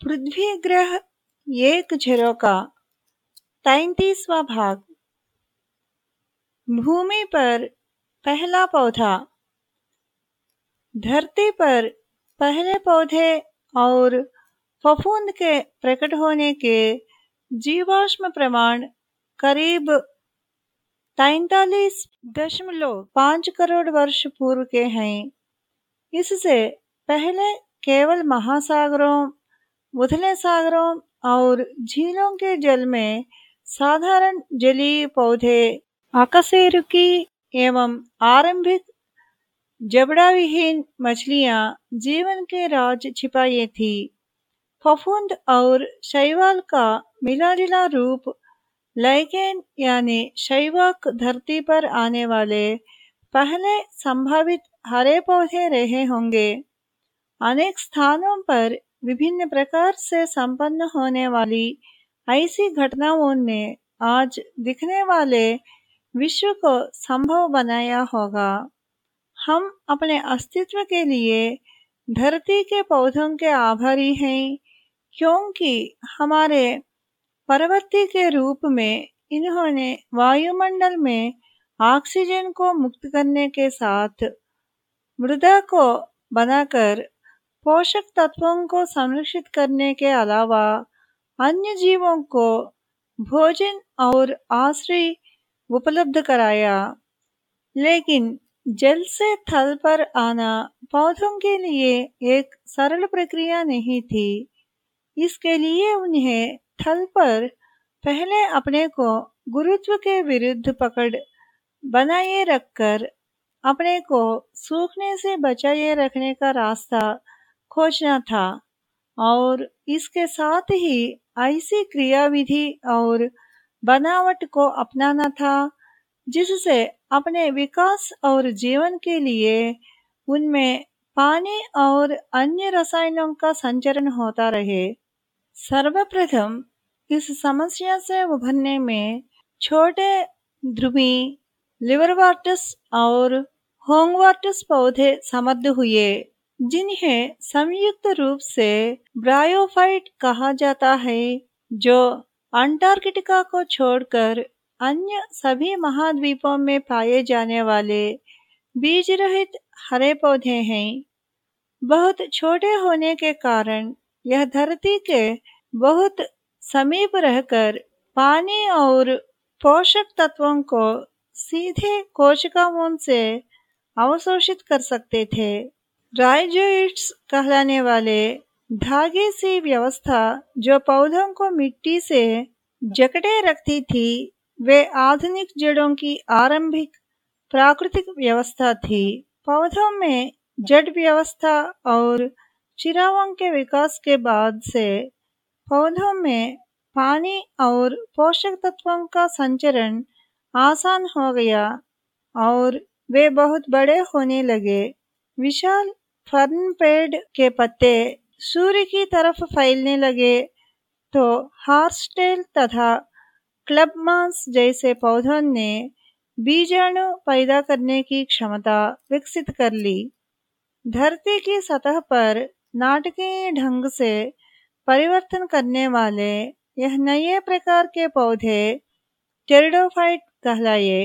पृथ्वी ग्रह एक झरोका तैतीसवा भाग। भूमि पर पहला पौधा। धरती पर पहले पौधे और फफूंद के प्रकट होने के जीवाश्म प्रमाण करीब तैतालीस दशमलव पाँच करोड़ वर्ष पूर्व के हैं। इससे पहले केवल महासागरों उथले सागरों और झीलों के जल में साधारण जलीय पौधे आकशेरुकी एवं आरंभिक जबड़ा विहीन मछलियाँ जीवन के राज छिपाए थी। फफूंद और शैवाल का मिलाजुला रूप लाइकेन यानी शैवाक धरती पर आने वाले पहले संभावित हरे पौधे रहे होंगे। अनेक स्थानों पर विभिन्न प्रकार से संपन्न होने वाली ऐसी घटनाओं ने आज दिखने वाले विश्व को संभव बनाया होगा। हम अपने अस्तित्व के लिए धरती के पौधों के आभारी हैं, क्योंकि हमारे परवर्ती के रूप में इन्होंने वायुमंडल में ऑक्सीजन को मुक्त करने के साथ मृदा को बनाकर पोषक तत्वों को संरक्षित करने के अलावा अन्य जीवों को भोजन और आश्रय उपलब्ध कराया। लेकिन जल से थल पर आना पौधों के लिए एक सरल प्रक्रिया नहीं थी। इसके लिए उन्हें थल पर पहले अपने को गुरुत्व के विरुद्ध पकड़ बनाए रखकर अपने को सूखने से बचाए रखने का रास्ता खोजना था और इसके साथ ही ऐसी क्रियाविधि और बनावट को अपनाना था, जिससे अपने विकास और जीवन के लिए उनमें पानी और अन्य रसायनों का संचरण होता रहे। सर्वप्रथम इस समस्या से उभरने में छोटे ध्रुवी लिवरवार्टस और होंगवार्टस पौधे समर्थ हुए। जिन्हें संयुक्त रूप से ब्रायोफाइट कहा जाता है, जो अंटार्कटिका को छोड़कर अन्य सभी महाद्वीपों में पाए जाने वाले बीज रहित हरे पौधे हैं। बहुत छोटे होने के कारण यह धरती के बहुत समीप रहकर पानी और पोषक तत्वों को सीधे कोशिकाओं से अवशोषित कर सकते थे। राइजोइट्स कहलाने वाले धागे सी व्यवस्था जो पौधों को मिट्टी से जकड़े रखती थी, वे आधुनिक जड़ों की आरंभिक प्राकृतिक व्यवस्था थी। पौधों में जड़ व्यवस्था और चिरावों के विकास के बाद से पौधों में पानी और पोषक तत्वों का संचरण आसान हो गया और वे बहुत बड़े होने लगे। विशाल फर्न पेड़ के पत्ते सूर्य की तरफ़ फैलने लगे तो हार्सटेल तथा क्लब मांस जैसे पौधों ने बीजाणु पैदा करने की क्षमता विकसित कर ली। धरती की सतह पर नाटकीय ढंग से परिवर्तन करने वाले यह नए प्रकार के पौधे टेरिडोफाइट कहलाए।